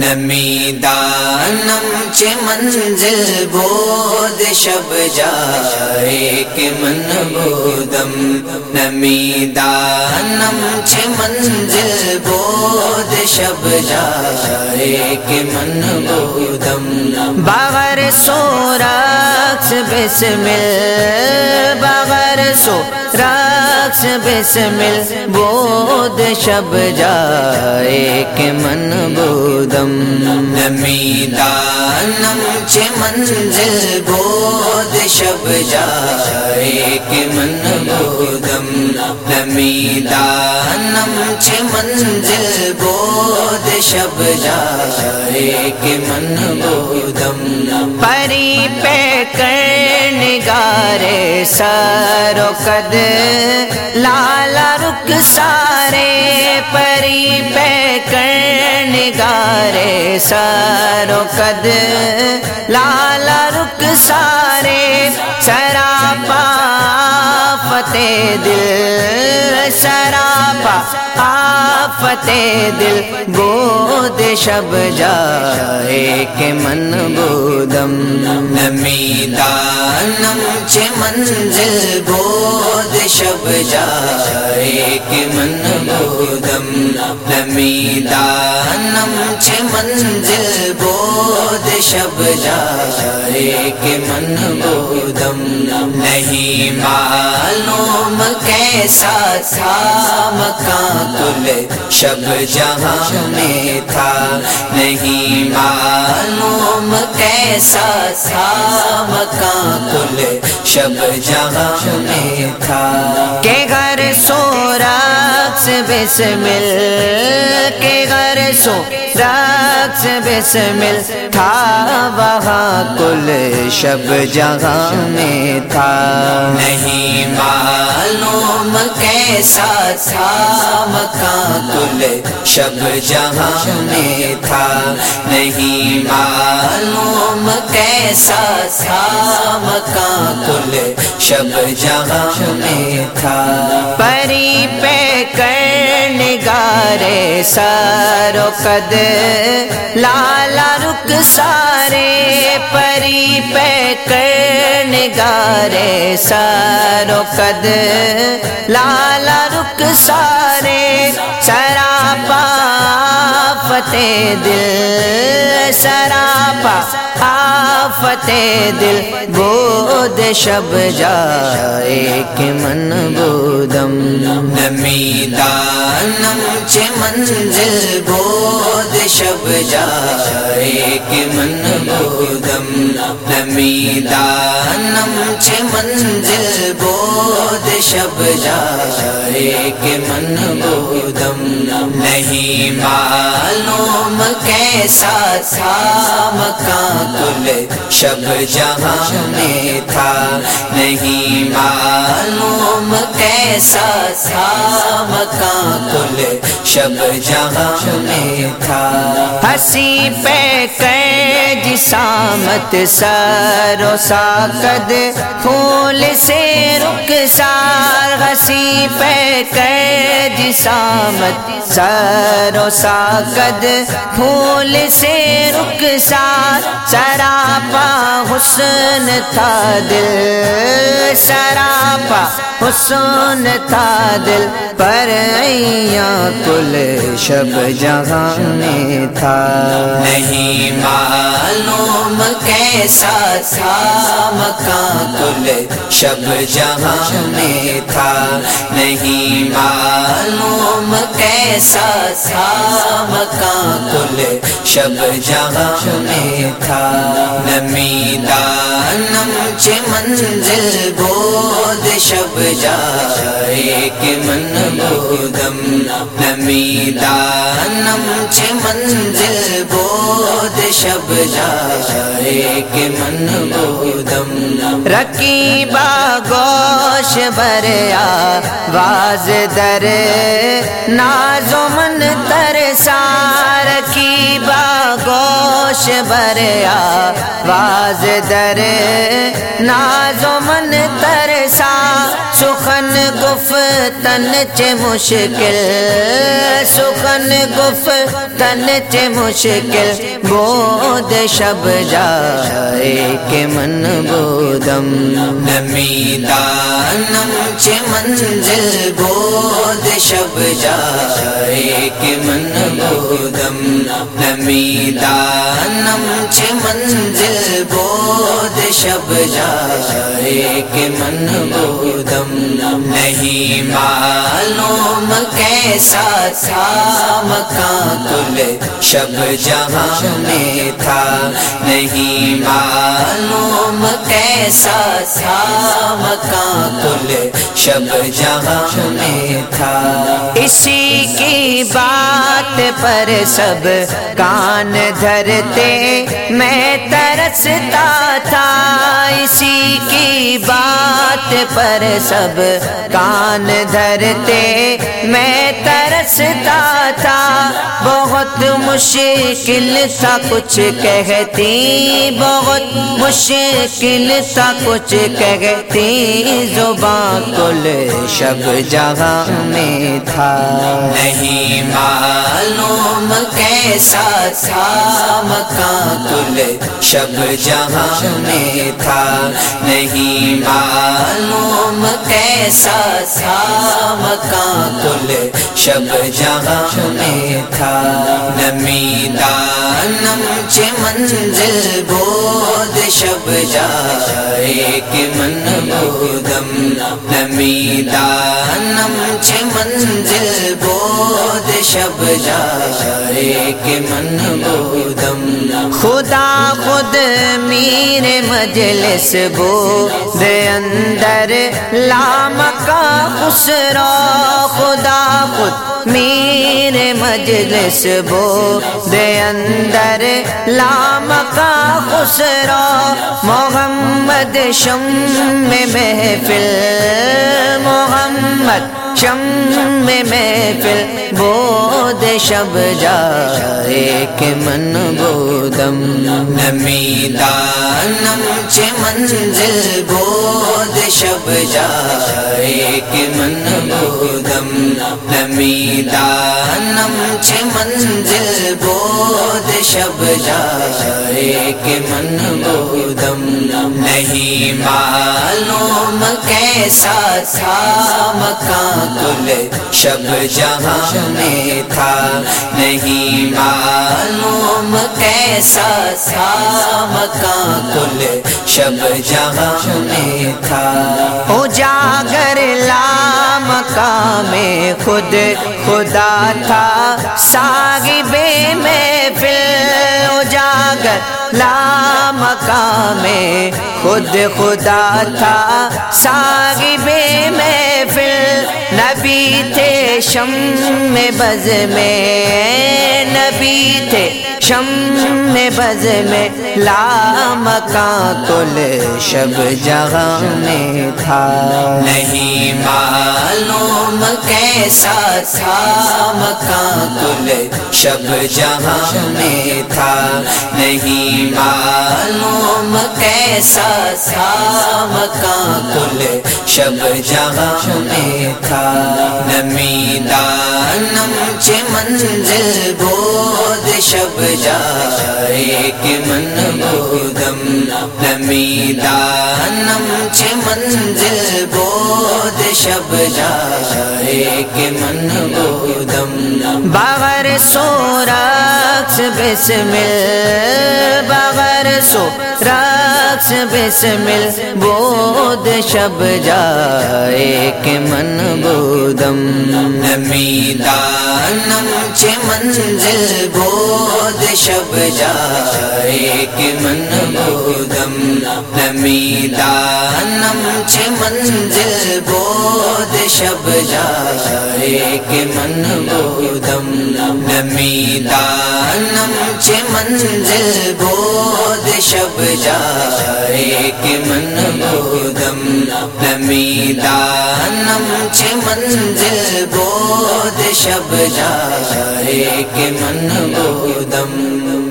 نمی دانم چ منزل بود شب جائے کہ من بودم نمی دانم چ منزل بود شب جائے کہ من بودم باغر سورا بسمل باغر سو رقص بسمل بود شب جائے کہ من بودم۔ نمیدانم چھ چ منزل، بود شب جائے کہ من بودم نمی دانم منزل بود شب جائے کہ من بودم پری پہ کر نگارے سر و قد لالا رک سارے پری پہ کر نگارے سر و قد لالا رک سارے دل سراپا آفت دل بود شب جائے کہ من بودم۔ نمی دانم چ منزل بود شب جائے کہ من بودم۔ نمی دانم چ منزل بود شب جائے کہ من بودم۔ نہیں معلوم کیسا تھا مکان کل شب جہاں میں تھا۔ نہیں معلوم کیسا تھا۔ مکان کل شب جہاں میں تھا۔ بسمل کہ گھر سو رقص بسمل تھا وہاں کل شب جہاں میں تھا۔ نہیں معلوم کیسا تھا مکان کل شب جہاں میں تھا۔ نہیں معلوم کیسا تھا مکان کل شب جہاں میں تھا۔ پری پہ کر نگارے سارو قد لالا رک سارے پری پہ کر نگارے سارو قد لالا رک سارے سراپا فتح دل سراپا فتح دل بود شب جائے کہ من بودم۔ نمی دانم چ منزل بود شب جائے کہ من بودم۔ نمی دانم منزل بود شب جائے کہ من بودم۔ نہیں معلوم کیسا تھا مکان کل شب جہاں میں تھا نہیں معلوم کیسا تھا۔ مکان کل شب جہاں میں تھا۔ ہنسی پہ کر جسامت سر و ساکد پھول سے رک سار ہنسی پہ کر جسامت سر و ساکد پھول سے رک سار سراپا حسن تھا دل، سراپا حسن تھا دل پر کل شب جہاں تھا۔ نہیں معلوم کیسا تھا مکان کل شب جہاں تھا۔ نہیں معلوم کیسا تھا مکان کل شب جہاں تھا۔ نمی دانم چ منزل بود شب جائے کہ من بودم نمی دانم چ منزل بود شب جائے کہ من بودم رقیبہ گوش بریا واز در ناز و من ترسا گوش بریا واز در ناز و من ترسا سخن گفتن چ مشکل، سخن گفتن چ مشکل۔ بود شب جائے کہ من بودم۔ نمی دانم منزل، بود شب جائے کہ من بودم۔ نمی دانم منزل، بود شب جائے کہ من بودم۔ نہیں معلوم کیسا تھا۔ مکان کل شب جہاں میں تھا۔ نہیں معلوم کیسا تھا۔ مکان کل شب جہاں میں تھا۔ اسی کی بات پر سب کان دھرتے، میں ترستا تھا۔ اسی کی بات پر سب کان دھرتے، میں ترستا تھا۔ بہت مشکل تھا کچھ کہتی، بہت مشکل تھا کچھ کہتی۔ زبان کل شب جہاں میں تھا۔ نہیں معلوم کیسا تھا، مکان کل شب جہاں میں تھا۔ نہیں معلوم کیسا تھا؟ مکان کل شب جہاں میں تھا۔ نمی دانم چ منزل بود شب جائے کہ من بودم نمی دانم چ منزل بود شب جائے کہ من بودم خدا خود میر مجلس بو دے اندر لام کا خسرا، خدا خود میر مجلس بو دے اندر لام کا خسرا۔ محمد شم میں محفل، محمد شم میں محفل بود شب جائے کہ من بودم نمی دانم چ منزل بود شب جائے کہ من بودم نمی دانم چ منزل بود شب جائے کہ من بودم نہیں معلوم کیسا تھا مکان کل شب جہاں میں تھا، نہیں معلوم کیسا تھا۔ مکان کل شب جہاں میں تھا۔ اجاگر لام کا میں خود خدا تھا۔ ساگی بے میں پھر اجاگر لام کا میں خود خدا تھا۔ ساگی بے میں پھر نبی تھے شم میں بز میں، نبی تھے شم میں بز میں۔ لام کا کل شب جہاں میں تھا۔ نہیں معلوم کیسا تھا مکان کل شب جہاں میں تھا۔ نہیں معلوم کیسا تھا مکان شب جہاں میں تھا نمی دانم چ منزل بود، شب جائے کہ من بودم۔ نمی دانم چ منزل بود، شب جائے کہ من بودم۔ بغیر سو رقص بسمل بغیر سو رقص بسمل بود، شب جائے کہ من بودم۔ نمی دانم منزل بود شب جائے کہ من بودم۔ نمی دانم منزل بود شب جائے کہ من بودم۔ نمی دانم منزل بود شب جائے کہ من میدانم نمی منزل بود شب جائے کہ من بودم۔